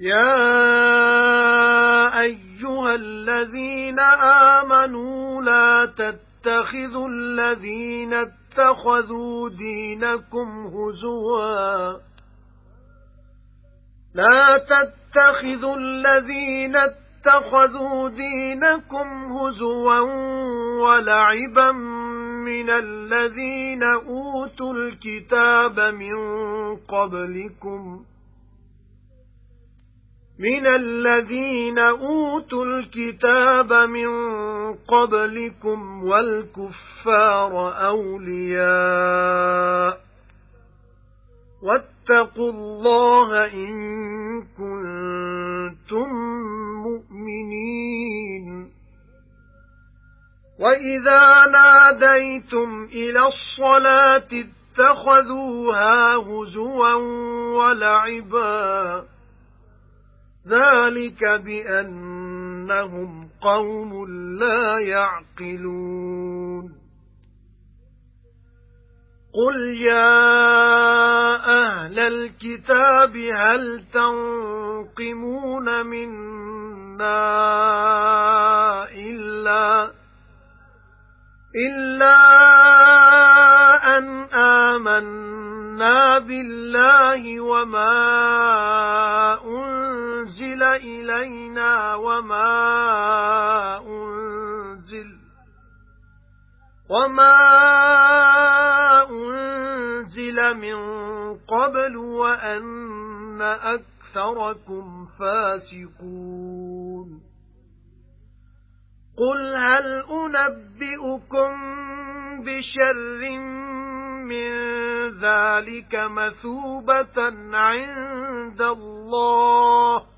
يَا أَيُّهَا الَّذِينَ آمَنُوا لَا تَتَّخِذُوا الَّذِينَ اتَّخَذُوا دِينَكُمْ هُزُوًا. لَا تَتَّخِذُوا الَّذِينَ اتَّخَذُوا دِينَكُمْ هُزُوًا وَلَعِبًا مِنَ الَّذِينَ أُوتُوا الْكِتَابَ مِنْ قَبْلِكُمْ. مِنَ الَّذِينَ أُوتُوا الْكِتَابَ مِنْ قَبْلِكُمْ وَالْكُفَّارَ أَوْلِيَاءَ وَاتَّقُوا اللَّهَ إِن كُنتُم مُّؤْمِنِينَ وَإِذَا نَادَيْتُمْ إِلَى الصَّلَاةِ اتَّخَذُوهَا هُزُوًا وَلَعِبًا ذَلِكَ بِأَنَّهُمْ قَوْمٌ لَّا يَعْقِلُونَ. قُلْ يَا أَهْلَ الْكِتَابِ هَلْ تَنقِمُونَ مِنَّا إِلَّا إِلَّا أَن آمَنَّا بِاللَّهِ وَمَا أُنزِلَ إِلَيْنَا وَمَا أُنزِلَ وَمَا أُنزِلَ مِن قَبْلُ وَأَنَّ أَكْثَرَكُمْ فَاسِقُونَ. قُلْ هَلْ أُنَبِّئُكُم بِشَرٍّ مِّن ذَلِكَ مَثُوبَةً عِندَ اللَّهِ؟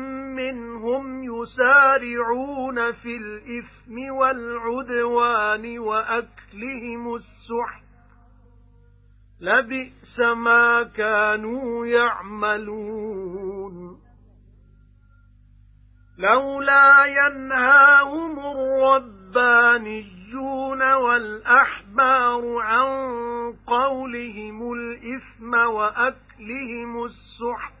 مِنْهُمْ يُسَارِعُونَ فِي الْإِثْمِ وَالْعُدْوَانِ وَأَكْلِهِمُ السُّحْتَ. لَبِئْسَ مَا كَانُوا يَعْمَلُونَ. لَوْلَا يَنْهَاهُمُ الرَّبَّانِيُّونَ وَالْأَحْبَارُ عَن قَوْلِهِمُ الْإِثْمَ وَأَكْلِهِمُ السُّحْتَ.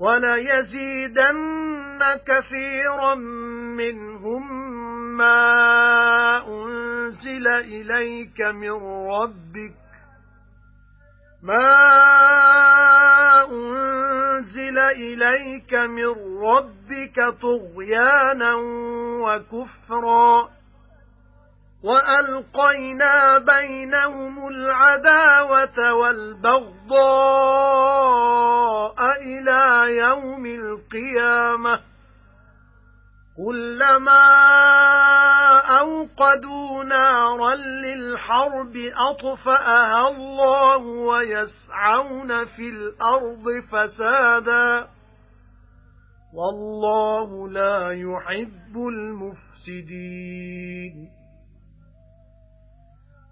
وَلَيَزِيدَنَّ كَثِيرًا مِنْهُمْ مَا أُنْزِلَ إِلَيْكَ مِنْ رَبِّكَ مَا أُنْزِلَ إِلَيْكَ مِنْ رَبِّكَ طُغْيَانًا وَكُفْرًا وَأَلْقَيْنَا بَيْنَهُمُ الْعَدَاوَةَ وَالْبَغْضَاءَ. يَوْمِ الْقِيَامَةِ كُلَّمَا أَوْقَدُوا نَارًا لِلْحَرْبِ أَطْفَأَهَا اللَّهُ وَيَسْعَوْنَ فِي الْأَرْضِ فَسَادًا وَاللَّهُ لَا يُحِبُّ الْمُفْسِدِينَ.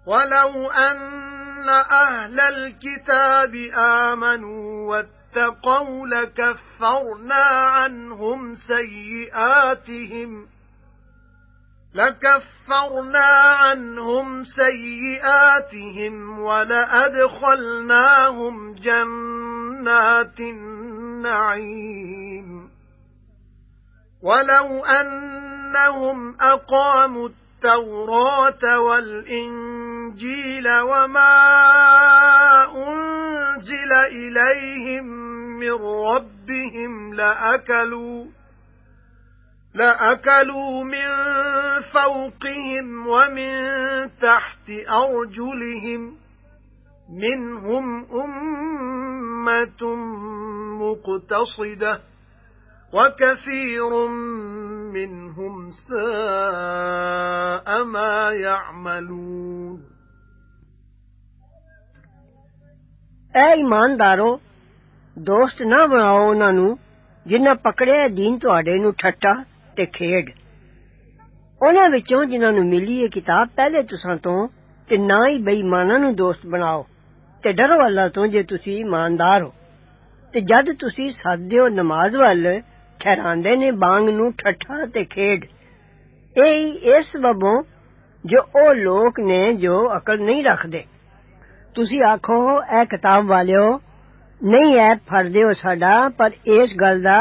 وَلَوْ أَنَّ أَهْلَ الْكِتَابِ آمَنُوا لَكَفَّرْنَا عَنْهُمْ سَيِّئَاتِهِمْ. لَكَفَّرْنَا عَنْهُمْ سَيِّئَاتِهِمْ وَلَأَدْخَلْنَاهُمْ جَنَّاتِ النَّعِيمِ. وَلَوْ أَنَّهُمْ أَقَامُوا التَّوْرَاةَ وَالْإِنْجِيلَ وَمَا أُنْزِلَ إِلَيْهِمْ مِنْ رَبِّهِمْ لَأَكَلُوا لَأَكَلُوا مِنْ فَوْقِهِمْ وَمِنْ تَحْتِ أَرْجُلِهِمْ مِنْهُمْ أُمَّةٌ مُقْتَصِدَةٌ وَكَثِيرٌ مِنْهُمْ سَاءَ مَا يَعْمَلُونَ. اے ایماندارو دوست نہ بناؤ انہاں نو جنہاں پکڑیا دین تواڈے نو ٹھٹا تے کھیڈ انہاں وچوں جنہاں نو ملی اے کتاب پہلے تساں تو تے نہ ہی بے ایماناں نو دوست بناؤ تے ڈرو اللہ تو جے تسی ایماندار ہو تے جد تسی سادے ہو نماز وال ٹھہراندے نے بانگ نو ٹھٹا تے کھیڈ اے اس سببوں جو أو لوگ نے جو عقل نہیں رکھدے تسی آکھو اے نہیں ہے فرد ہو ساڈا، پر اس گل دا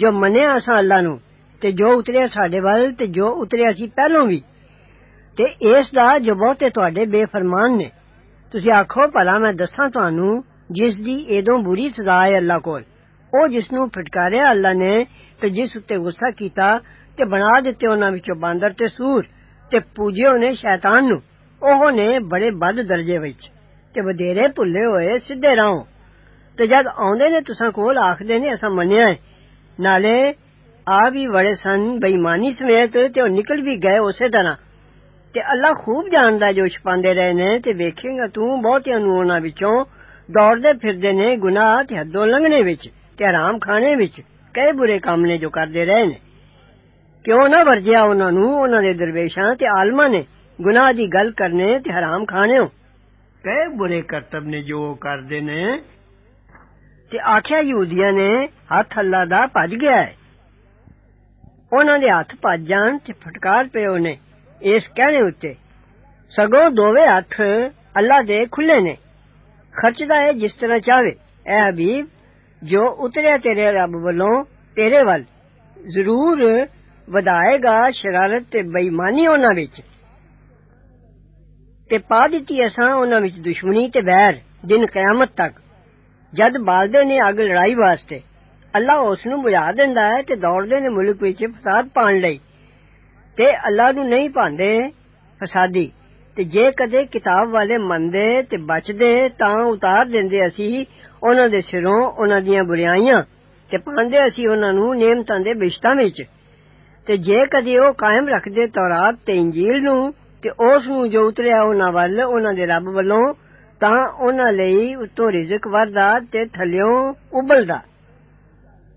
جو منیا اسا اللہ نو تے جو اتریا ساڈے ول تے جو اتریا سی پہلو بھی تے اس دا جو بہتے تواڈے بے فرمان نے۔ تسی آکھو بھلا میں دساں تانوں، جس دی ادوں بری سزا ہے اللہ کول۔ او جس نو پھٹکاریا اللہ نے، تے جس اتے غصہ کیتا، تے بنا دتے انہاں وچوں باندر تے سور، تے پوجے اونے شیطان نو اوہ نے بڑے بد درجے وچ، تے ودیرے بھلے ہوئے سیدھے راہوں۔ تے جد آندے نے تساں کول آکھدے نے اساں منیا ہے نالے آ بھی بڑے سن بےمانی سمیت تے أو نکل بھی گئے اسی طرح تے اللہ خوب جاندا جو چھپاندے رہے نے تے ویکھے گا تو بہتیاں نوں انہاں وچوں دوڑدے پھردے نے گناہ تے حدوں لنگنے وچ تے حرام کھانے وچ کئی برے کام نے جو کردے رہے نے کیوں نہ ورجیا انہاں نوں انہاں دے درویشاں تے عالماں نے گناہ دی گل کرنے تے حرام کھانے ہو کئی برے کرتب نے جو کردے نے تے آخیا یہودیاں نے ہاتھ اللہ دا پج گیا ہے انہاں دے ہاتھ پج جان تے پھٹکار پیو نے اس کہنے اتے سگوں دوویں ہاتھ اللہ دے کھلے نے خرچدا ہے جس طرح چاہے اے حبیب جو اتریا تیرے رب والوں تیرے ول ضرور ودائے گا شرارت تے بےمانی انہاں وچ تے پا دتی اساں انہاں وچ دشمنی تے ویر دن قیامت تک ਜਦ ਬਾਲਦੇ ਨੇ ਅੱਗ ਲੜਾਈ ਵਾਸਤੇ ਅੱਲਾ ਉਸ ਨੂੰ ਬੁਝਾ ਦਿੰਦਾ ਹੈ ਤੇ ਦੌੜਦੇ ਨੇ ਮੁਲਕ ਵਿੱਚ ਫਸਾਦ ਪਾਣ ਲਈ ਤੇ ਅੱਲਾ ਨੂੰ ਨਹੀਂ ਪਾਉਂਦੇ ਫਸਾਦੀ ਤੇ ਜੇ ਕਦੇ ਕਿਤਾਬ ਵਾਲੇ ਮੰਨਦੇ ਤੇ ਬਚਦੇ ਤਾਂ ਉਤਾਰ ਦਿੰਦੇ ਅਸੀਂ ਉਹਨਾਂ ਦੇ ਸਿਰੋਂ ਉਹਨਾਂ ਦੀਆਂ ਬੁਰਾਈਆਂ ਤੇ ਪਾਉਂਦੇ ਅਸੀਂ ਉਹਨਾਂ ਨੂੰ ਨੇਮਤਾਂ ਦੇ ਬਿਸ਼ਤਾਂ ਵਿੱਚ ਤੇ ਜੇ ਕਦੇ ਉਹ ਕਾਇਮ ਰੱਖਦੇ ਤੌਰਾਤ ਤੇ ਇੰਜੀਲ ਨੂੰ ਤੇ ਉਸ ਨੂੰ ਜੋ ਉਤਰਿਆ ਉਹਨਾਂ ਵੱਲ ਉਹਨਾਂ ਦੇ ਰੱਬ ਵੱਲੋਂ ਤਾਂ ਉਹਨਾਂ ਲਈ ਉਤੋਂ ਰਿਜ਼ਕ ਵਰਦਾ ਤੇ ਥੱਲਿਓਂ ਉਬਲਦਾ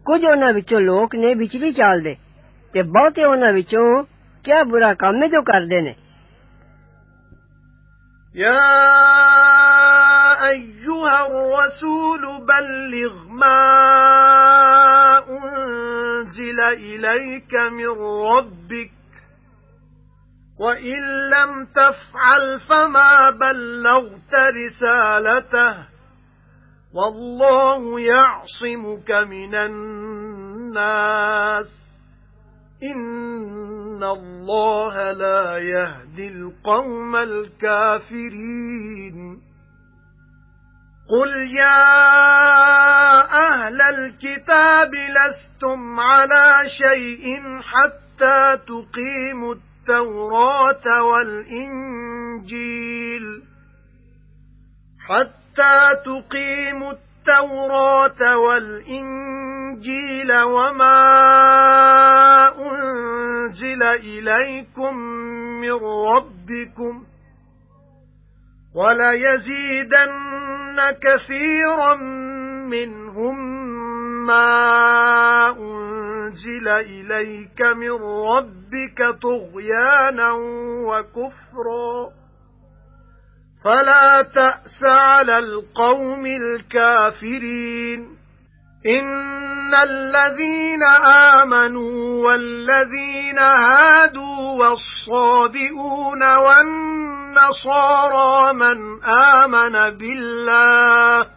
ਕੁਝ ਉਹਨਾਂ ਵਿੱਚੋਂ ਲੋਕ ਨੇ ਵਿਚਲੀ ਚਾਲਦੇ ਤੇ ਬਹੁਤੇ ਉਹਨਾਂ ਵਿੱਚੋਂ ਕਿਆ ਬੁਰਾ ਕੰਮ ਹੈ ਜੋ ਕਰਦੇ ਨੇ يا ايها الرسول بلغ ما انزل اليك من ربك وَإِن لَّمْ تَفْعَلْ فَمَا بَلَّغْتَ رِسَالَتَهُ وَاللَّهُ يَعْصِمُكَ مِنَ النَّاسِ. إِنَّ اللَّهَ لَا يَهْدِي الْقَوْمَ الْكَافِرِينَ. قُلْ يَا أَهْلَ الْكِتَابِ لَسْتُمْ عَلَى شَيْءٍ حَتَّى تُقِيمُوا التوراة والإنجيل حتى تقيموا التوراة والإنجيل وما أنزل إليكم من ربكم وليزيدن كثيرا منهم مَا أُنْزِلَ إِلَيْكَ مِنْ رَبِّكَ طُغْيَانًا وَكُفْرًا. فَلَا تَأْسَ عَلَى الْقَوْمِ الْكَافِرِينَ. إِنَّ الَّذِينَ آمَنُوا وَالَّذِينَ هَادُوا والصابئون والنصارى من آمن بالله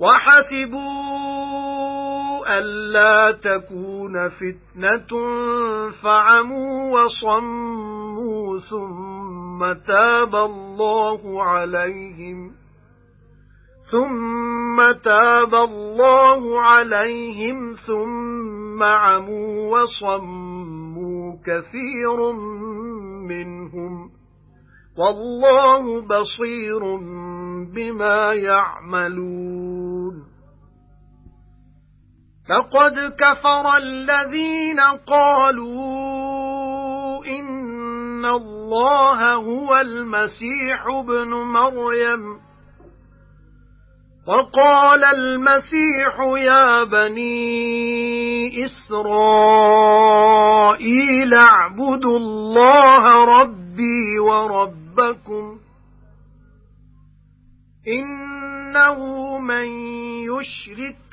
وَحَسِبُوا أَلَّا تَكُونَ فِتْنَةٌ فَعَمُوا وَصَمُّوا ثُمَّ تَابَ اللَّهُ عَلَيْهِمْ ثُمَّ تَابَ اللَّهُ عَلَيْهِمْ ثُمَّ عَمُوا وَصَمُّوا كَثِيرٌ مِنْهُمْ وَاللَّهُ بَصِيرٌ بِمَا يَعْمَلُونَ لَقَدْ كَفَرَ الَّذِينَ قَالُوا إِنَّ اللَّهَ هُوَ الْمَسِيحُ ابْنُ مَرْيَمَ. وَقَالَ الْمَسِيحُ يَا بَنِي إِسْرَائِيلَ اعْبُدُوا اللَّهَ رَبِّي وَرَبَّكُمْ. إِنَّهُ مَن يُشْرِكْ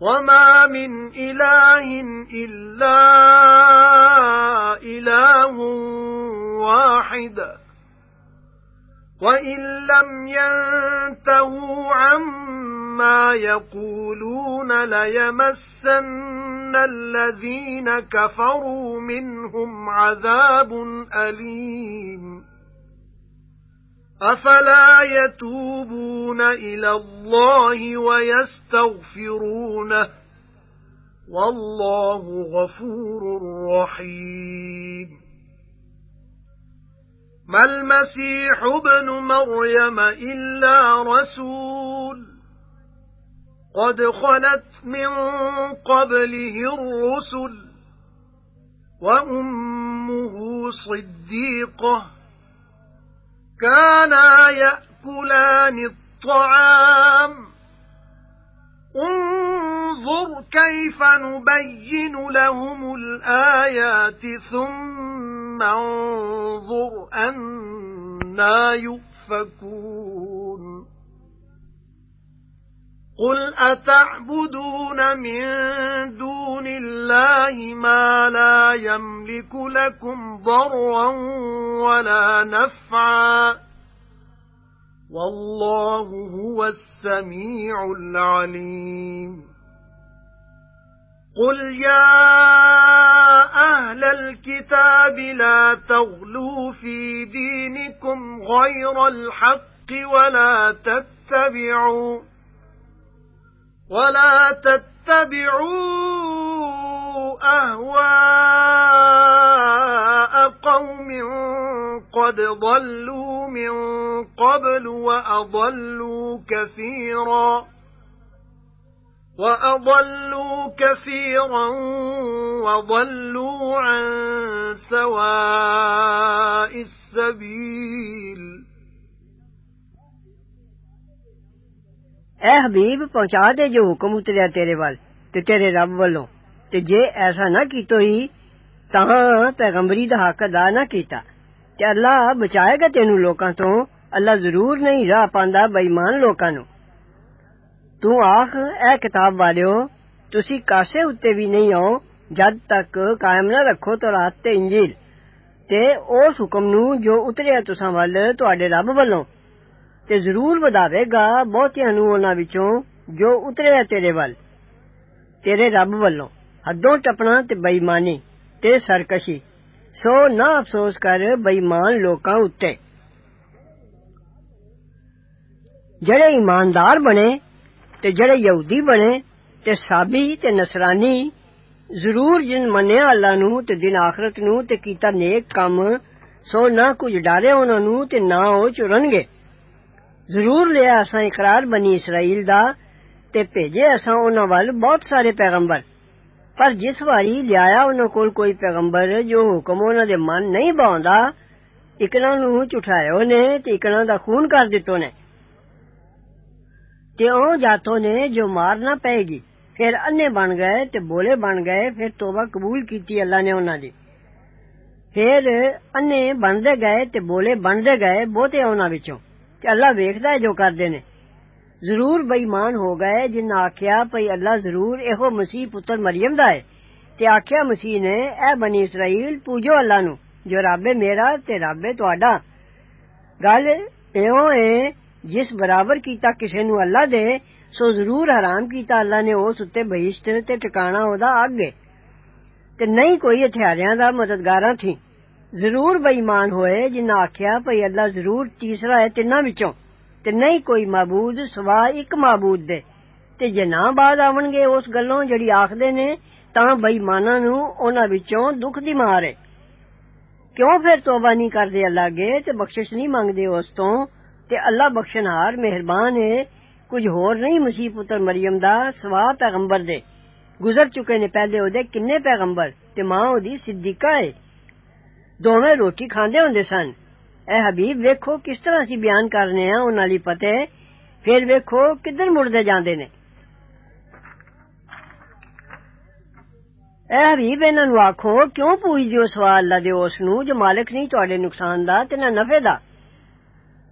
وَمَا مِنْ إِلَٰهٍ إِلَّا إِلَٰهٌ وَاحِدٌ وَإِن لَّمْ يَنتَهُوا عَمَّا يَقُولُونَ لَيَمَسَّنَّ الَّذِينَ كَفَرُوا مِنْهُمْ عَذَابٌ أَلِيمٌ أَفَلَا يَتُوبُونَ إِلَى اللَّهِ وَيَسْتَغْفِرُونَهُ؟ وَاللَّهُ غَفُورٌ رَّحِيمٌ. مَا الْمَسِيحُ ابْنُ مَرْيَمَ إِلَّا رَسُولٌ قَدْ خَلَتْ مِن قَبْلِهِ الرُّسُلُ وَأُمُّهُ صِدِّيقَةٌ كَانَا يَأْكُلَانِ الطَّعَامَ. انظُرْ كَيْفَ نُبَيِّنُ لَهُمُ الْآيَاتِ ثُمَّ انظُرْ أَنَّى يُؤْفَكُونَ. قُلْ أَتَعْبُدُونَ مِن دُونِ اللَّهِ مَا لَا يَمْلِكُ لَكُمْ ضَرًّا وَلَا نَفْعًا. وَاللَّهُ هُوَ السَّمِيعُ الْعَلِيمُ. قُلْ يَا أَهْلَ الْكِتَابِ لَا تَغْلُوا فِي دِينِكُمْ غَيْرَ الْحَقِّ وَلَا تَتَّبِعُوا وَلَا تَتَّبِعُوا أَهْوَاءَ قَوْمٍ قَدْ ضَلُّوا مِن قَبْلُ وَأَضَلُّوا كَثِيرًا وَأَضَلُّوا كَثِيرًا وَضَلُّوا عَن سَوَاءِ السَّبِيلِ. اے حبیب پہنچا دے جو حکم اتریا تیرے وال تے تیرے رب تے جے ایسا نہ کیتو ہی تہاں پیغمبری دا حق ادا نہ کیتا۔ تے اللہ بچائے گا تینو لوکاں تو، اللہ ضرور نہیں راہ پاندا بے ایمان لوکاں نو۔ تو آخ، اے کتاب والیو، تسی کاسے اتے بھی نہیں آؤ، جد تک قائم نہ رکھو تو رات تے انجیل۔ تے اس حکم نو جو اتریا تساں ول، تواڈے رب والوں تے ضرور بداوے گا بہتیاں نو انہاں وچوں جو اتریا تیرے ول، تیرے رب والوں ਹੱਦੋਂ ਟਪਣਾ ਤੇ ਬੇਈਮਾਨੀ ਤੇ ਸਰਕਸ਼ੀ ਸੋ ਨਾ ਅਫਸੋਸ ਕਰ ਬੇਈਮਾਨ ਲੋਕਾਂ ਉੱਤੇ ਜਿਹੜੇ ਇਮਾਨਦਾਰ ਬਣੇ ਤੇ ਜਿਹੜੇ ਯਹੂਦੀ ਬਣੇ ਤੇ ਸਾਬੀ ਤੇ ਨਸਰਾਨੀ ਜ਼ਰੂਰ ਜਿਨ ਮੰਨਿਆ ਅੱਲਾ ਨੂੰ ਤੇ ਦਿਨ ਆਖਰਤ ਨੂੰ ਤੇ ਕੀਤਾ ਨੇਕ ਕੰਮ ਸੋ ਨਾ ਕੁਝ ਡਾਰੇ ਉਹਨਾਂ ਨੂੰ ਤੇ ਨਾ ਉਹ ਚੁਰਨਗੇ ਜ਼ਰੂਰ ਲਿਆ ਅਸਾਂ ਇਕਰਾਰ ਬਣੀ ਇਸਰਾਈਲ ਦਾ ਤੇ ਭੇਜੇ ਅਸਾਂ ਉਹਨਾਂ ਵੱਲ ਬਹੁਤ ਸਾਰੇ ਪੈਗੰਬਰ پر جس واری لیا انہوں کول کوئی پیغمبر جو حکم انہوں دے من نہیں باؤندا اکنا نو چٹھایو نے اکنا دا خون کر دتو نے۔ تے او جاتو نے جو مارنا پے گی، پھر انے بن گئے تے بولے بن گئے، پھر توبہ قبول کیتی اللہ نے انہاں دی۔ پھر انے بندے گئے تے بولے بندے گئے بہتے انہاں وچوں۔ تے اللہ ویکھدا ہے جو کردے نے۔ ضرور بےمان ہو گئے جن آخیا پئی اللہ ضرور اہو مسیح پتر مریم دا ہے تے آخیا مسیح نے اے بنی اسرائیل پوجو اللہ نو جو رب ہے میرا تے رب ہے تہاڈا گل ایو اے جس برابر کیتا کسے نو اللہ دے سو ضرور حرام کیتا اللہ نے اس اتے بہشت تے ٹکانا اودا اگ ہے تے نہیں کوئی ہتھیاریاں دا مددگاراں تھی ضرور بےمان ہوئے جن آخیا پئی اللہ ضرور تیسرا ہے تیناں وچوں ਤੇ ਨਹੀਂ ਕੋਈ ਮਾਬੂਦ ਸਵਾ ਇੱਕ ਮਾਬੂਦ ਦੇ ਤੇ ਜੇ ਨਾ ਬਾਦ ਆਵਣਗੇ ਉਸ ਗੱਲੋਂ ਜਿਹੜੀ ਆਖਦੇ ਨੇ ਤਾਂ ਬੇਈਮਾਨਾਂ ਨੂੰ ਉਹਨਾਂ ਵਿੱਚੋਂ ਦੁੱਖ ਦੀ ਮਾਰ ਹੈ ਕਿਉਂ ਫਿਰ ਤੋਬਾ ਨਹੀਂ ਕਰਦੇ ਅੱਲਾ ਅੱਗੇ ਤੇ ਬਖਸ਼ਿਸ਼ ਨਹੀਂ ਮੰਗਦੇ ਉਸ ਤੋਂ ਤੇ ਅੱਲਾ ਬਖਸ਼ਣਹਾਰ ਮਿਹਰਬਾਨ ਹੈ ਕੁਝ ਹੋਰ ਨਹੀਂ ਮਸੀਹ ਪੁੱਤਰ ਮਰੀਮ ਦਾ ਸਵਾ ਪੈਗੰਬਰ ਦੇ ਗੁਜ਼ਰ ਚੁੱਕੇ ਨੇ ਪਹਿਲੇ ਉਹਦੇ ਕਿੰਨੇ ਪੈਗੰਬਰ ਤੇ ਮਾਂ ਉਹਦੀ ਸਿੱਦੀਕਾ ਹੈ ਦੋਵੇਂ ਰੋਟੀ ਖਾਂਦੇ ਹੁੰਦੇ ਸਨ اے حبیب، ویکھو کس طرح اسی بیان کرنے ہاں انہاں دی پتے پھر ویکھو کدھر مڑدے جاندے نے۔ اے حبیب، انہاں نو آکھو، کیوں پوچھ دیو سوال اللہ دے اس نو جو مالک نہیں تواڈے نقصان دا تے نہ نفع دا؟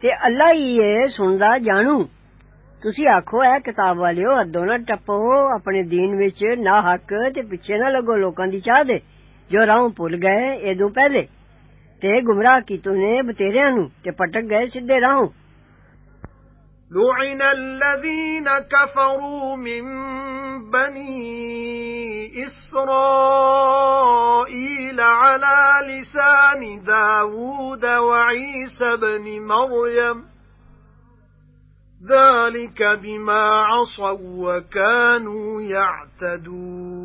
تے اللہ ہی اے سندا جانو۔ تسی آکھو، اے کتاب والیو ادو نہ ٹپو، اپنے دین وچ نہ حق تے پیچھے نہ لگو لوکاں دی چاہ دے۔ جو راہوں بھول گئے ادوں پہلے۔ ਤੇ ਗੁੰਮਰਾਹ ਕੀਤੋ ਨੇ ਬਤੇਰਿਆਂ ਨੂੰ ਤੇ ਪਟਕ ਗਏ ਸਿੱਧੇ ਰਾਹੋਂ لعن الذين كفروا من بني إسرائيل على لسان داود وعيسى بن مريم ذَلِكَ بِمَا عَصَوا وَكَانُوا يَعْتَدُونَ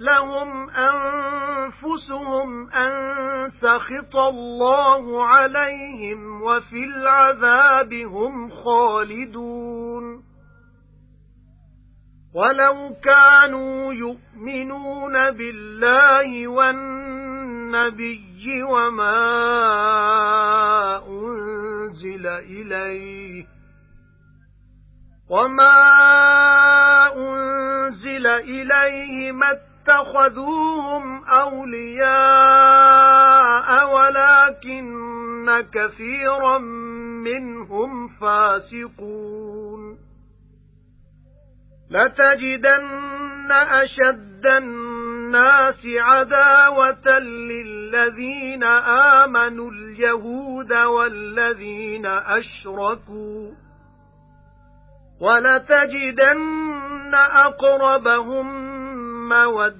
لهم أنفسهم أن سخط الله عليهم وفي العذاب هم خالدون. ولو كانوا يؤمنون بالله والنبي وما أنزل إليه وما أنزل إليه ما اتخذوهم أولياء ولكن كثيرا منهم فاسقون. لتجدن أشد الناس عداوة للذين آمنوا اليهود والذين أشركوا. وَلَتَجِدَنَّ أَقْرَبَهُم مَّوَدَّةً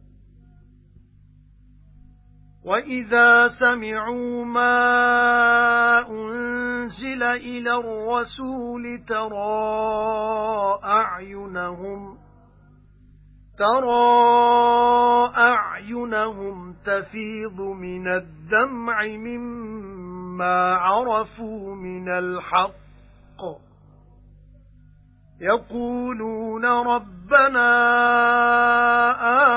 وَإِذَا سَمِعُوا مَا أُنْزِلَ إِلَى الرَّسُولِ تَرَى أَعْيُنَهُمْ تَرَى أَعْيُنَهُمْ تَفِيضُ مِنَ الدَّمْعِ مِمَّا عَرَفُوا مِنَ الْحَقِّ يَقُولُونَ رَبَّنَا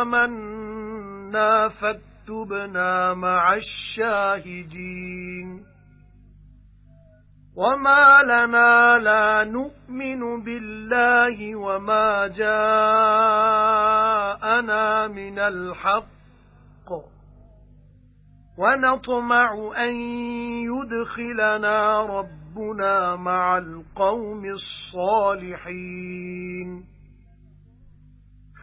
آمَنَّا فَاكْتُبْنَا فاكتبنا مع الشاهدين. وما لنا لا نؤمن بالله وما جاءنا من الحق. ونطمع أن يدخلنا ربنا مع القوم الصالحين.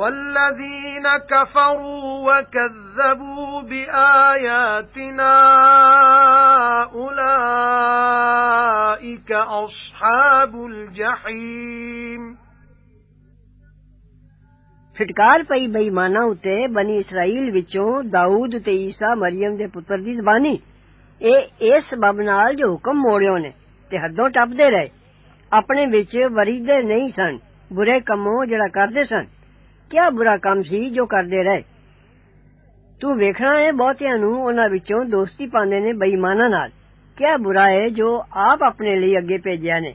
والذين كفروا وكذبوا بآياتنا أولئك أصحاب الجحيم. فٹکار پئی بےمانا اتے بنی اسرائیل وچوں داؤد تے عیسیٰ مریم دے پتر دی زبانی۔ اے اس سبب نال جو حکم موڑیو نے تے حدوں ٹپدے رہے۔ اپنے وچ وریدے نہیں سن برے کموں جڑا کردے سن۔ ਕਿਆ ਬੁਰਾ ਕੰਮ ਸੀ ਜੋ ਕਰਦੇ ਰਹੇ ਤੂੰ ਵੇਖਣਾ ਹੈ ਬਹੁਤਿਆਂ ਨੂੰ ਉਹਨਾਂ ਵਿੱਚੋਂ ਦੋਸਤੀ ਪਾਉਂਦੇ ਨੇ ਬੇਈਮਾਨਾਂ ਨਾਲ ਕਿਆ ਬੁਰਾ ਹੈ ਜੋ ਆਪ ਆਪਣੇ ਲਈ ਅੱਗੇ ਭੇਜਿਆ ਨੇ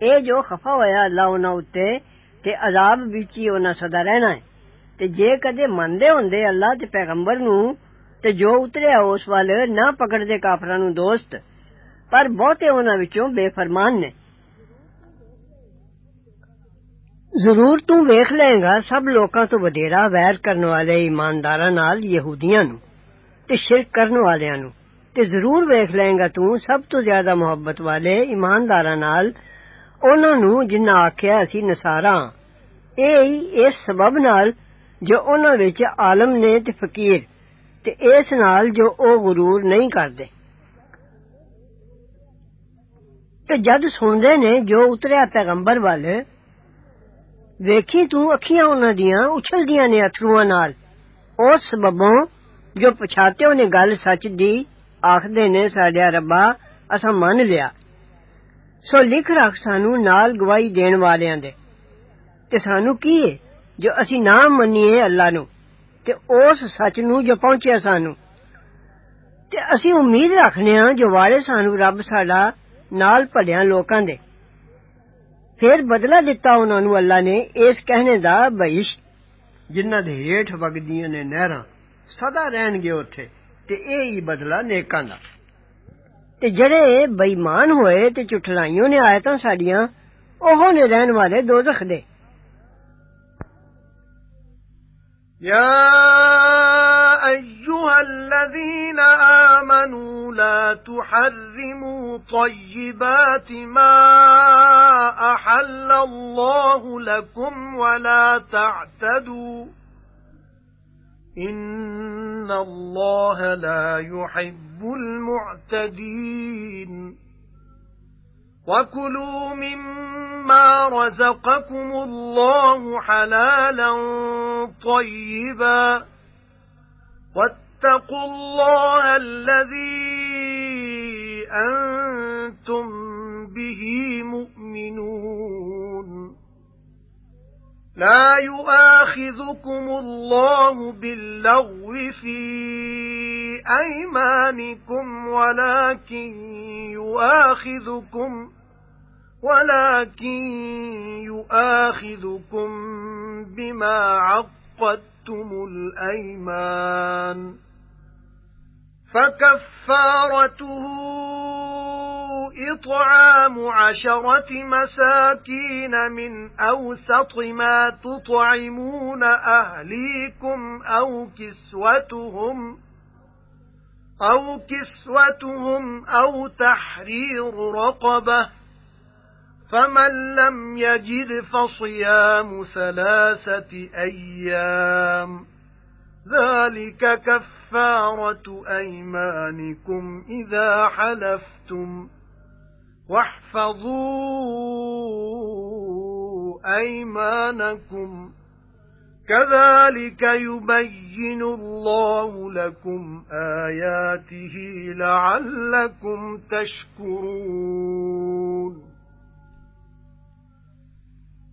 ਇਹ ਜੋ ਖਫਾ ਹੋਇਆ ਅੱਲਾ ਉਹਨਾਂ ਉੱਤੇ ਤੇ ਅਜ਼ਾਬ ਵਿੱਚ ਹੀ ਉਹਨਾਂ ਸਦਾ ਰਹਿਣਾ ਹੈ ਤੇ ਜੇ ਕਦੇ ਮੰਨਦੇ ਹੁੰਦੇ ਅੱਲਾ ਤੇ ਪੈਗੰਬਰ ਨੂੰ ਤੇ ਜੋ ਉਤਰਿਆ ਉਸ ਵੱਲ ਨਾ ਪਕੜਦੇ ਕਾਫਰਾਂ ਨੂੰ ਦੋਸਤ ਪਰ ਬਹੁਤੇ ਉਹਨਾਂ ਵਿੱਚੋਂ ਬੇਫਰਮਾਨ ਨੇ ضرور تو ویخ لے گا سب لوکاں تو وڈیرا ویر کرن والے ایمانداراں نال یہودیاں نو تے شرک کرن والیاں نو تے ضرور ویخ لے گا تو سب تو زیادہ محبت والے ایمانداراں نال انہاں نو جنہاں آکھیا اسی نصاراں ای اس سبب نال جو انہاں وچ عالم نے تے فقیر تے اس نال جو أو غرور نہیں کردے تے جد سندے نے جو اتریا پیغمبر والے ویکھی تو اکھیاں انہاں دیاں، اچھل دیاں نے اترواں نال۔ او سببوں جو پچھاتے نے گل سچ دی، آخدے نے ساڈیا ربا اسا من لیا۔ سو لکھ رکھ سانو نال گواہی دین والیاں دے۔ تے سانو کی اے جو اسی نام منیے اللہ نو۔ تے اس سچ نو جو پہنچیا سانو۔ تے اسی امید رکھنے ہاں جو والے سانو رب ساڈا نال بھلیاں لوکاں دے۔ پھر بدلہ دیتا انہاں نو اللہ نے اس کہنے دا بہشت جنہاں دے ہیٹھ وگدیاں نے نہراں سدا رہن گے اوتھے تے اے ہی بدلہ نیکاں دا تے جڑے بے ایمان ہوئے تے چٹھلائیوں نے آیتاں ساڈیاں اوہوں نے رہن والے دوزخ دے أيها الذين آمنوا لا تحرموا طيبات ما أحل الله لكم ولا تعتدوا إن الله لا يحب المعتدين وَكُلُوا مِمَّا رَزَقَكُمُ اللَّهُ حَلَالًا طَيِّبًا وَاتَّقُوا اللَّهَ الَّذِي أَنتُم بِهِ مُؤْمِنُونَ. لَا يُؤَاخِذُكُمُ اللَّهُ بِاللَّغْوِ فِي أَيْمَانِكُمْ وَلَكِن يُؤَاخِذُكُم وَلَكِن يُؤَاخِذُكُم بِمَا عَقَّدتُّمُ. الْأَيْمَانَ فَكَفَّارَتُهُ إِطْعَامُ عَشَرَةِ مَسَاكِينَ مِنْ أَوْسَطِ مَا تُطْعِمُونَ أَهْلِيكُمْ أَوْ كِسْوَتُهُمْ أَوْ كِسْوَتُهُمْ أَوْ تَحْرِيرُ رَقَبَةٍ فَمَن لَّمْ يَجِدْ فَصِيَامُ ثَلَاثَةِ أَيَّامٍ ذَلِكَ كَفَّارَةُ أَيْمَانِكُمْ إِذَا حَلَفْتُمْ. وَاحْفَظُوا أَيْمَانَكُمْ. كَذَلِكَ يُبَيِّنُ اللَّهُ لَكُمْ آيَاتِهِ لَعَلَّكُمْ تَشْكُرُونَ.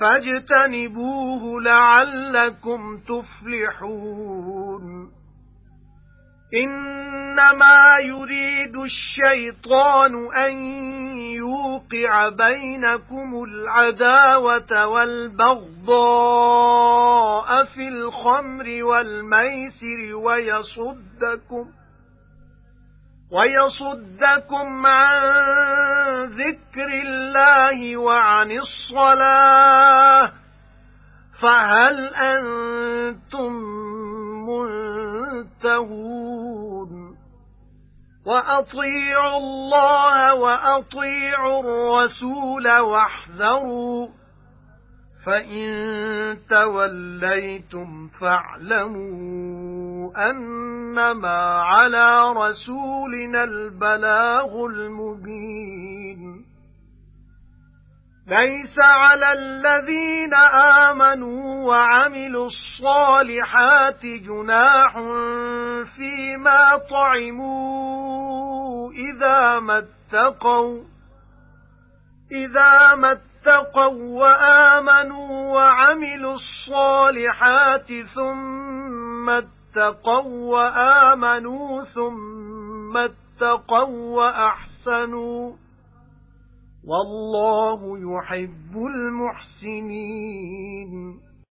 فَاجْتَنِبُوهُ لَعَلَّكُمْ تُفْلِحُونَ. إِنَّمَا يُرِيدُ الشَّيْطَانُ أَن يُوقِعَ بَيْنَكُمُ الْعَدَاوَةَ وَالْبَغْضَاءَ فِي الْخَمْرِ وَالْمَيْسِرِ وَيَصُدَّكُمْ وَيَصُدَّكُمْ عَن ذِكْرِ اللَّهِ وَعَنِ الصَّلَاةِ فَهَلْ أَنْتُمْ مُنْتَهُونَ وَأَطِيعُوا اللَّهَ وَأَطِيعُوا الرَّسُولَ وَاحْذَرُوا فَإِن تَوَلَّيْتُمْ فَاعْلَمُوا أَنَّمَا عَلَى رَسُولِنَا الْبَلَاغُ الْمُبِينُ. لَيْسَ عَلَى الَّذِينَ آمَنُوا وَعَمِلُوا الصَّالِحَاتِ جُنَاحٌ فِيمَا طَعِمُوا إِذَا مَا اتَّقَوْا إِذَا مَا اتَّقَوْا وَآمَنُوا وَعَمِلُوا الصَّالِحَاتِ ثُمَّ اتَّقَوْا وَآمَنُوا ثُمَّ اتَّقَوْا وَأَحْسَنُوا وَاللَّهُ يُحِبُّ الْمُحْسِنِينَ